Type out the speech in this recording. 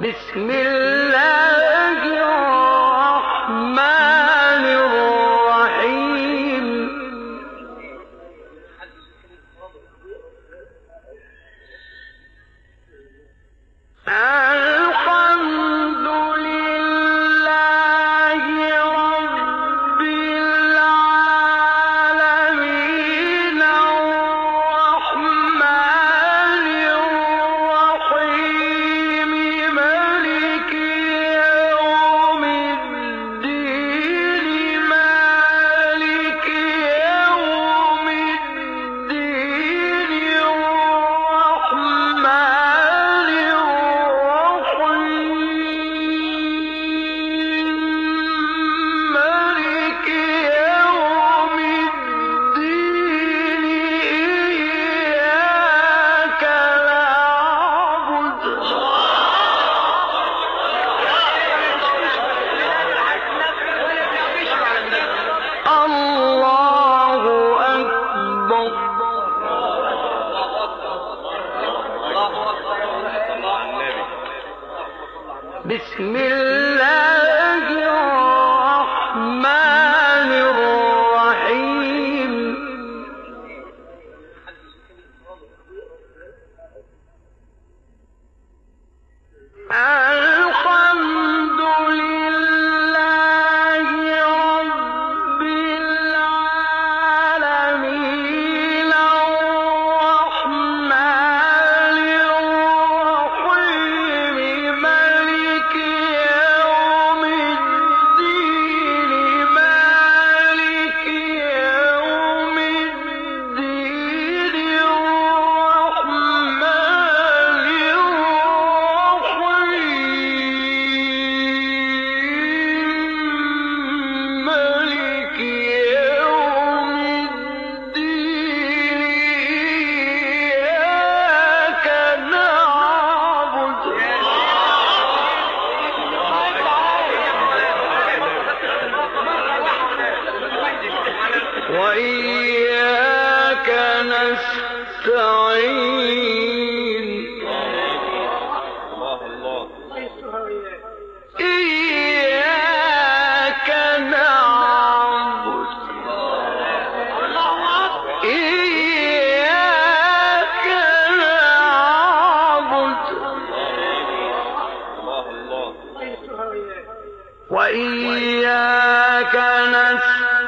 بسم الله. بسم الله وإياك نستعين. إياك نعبد. إياك نعبد. وإياك نستعين.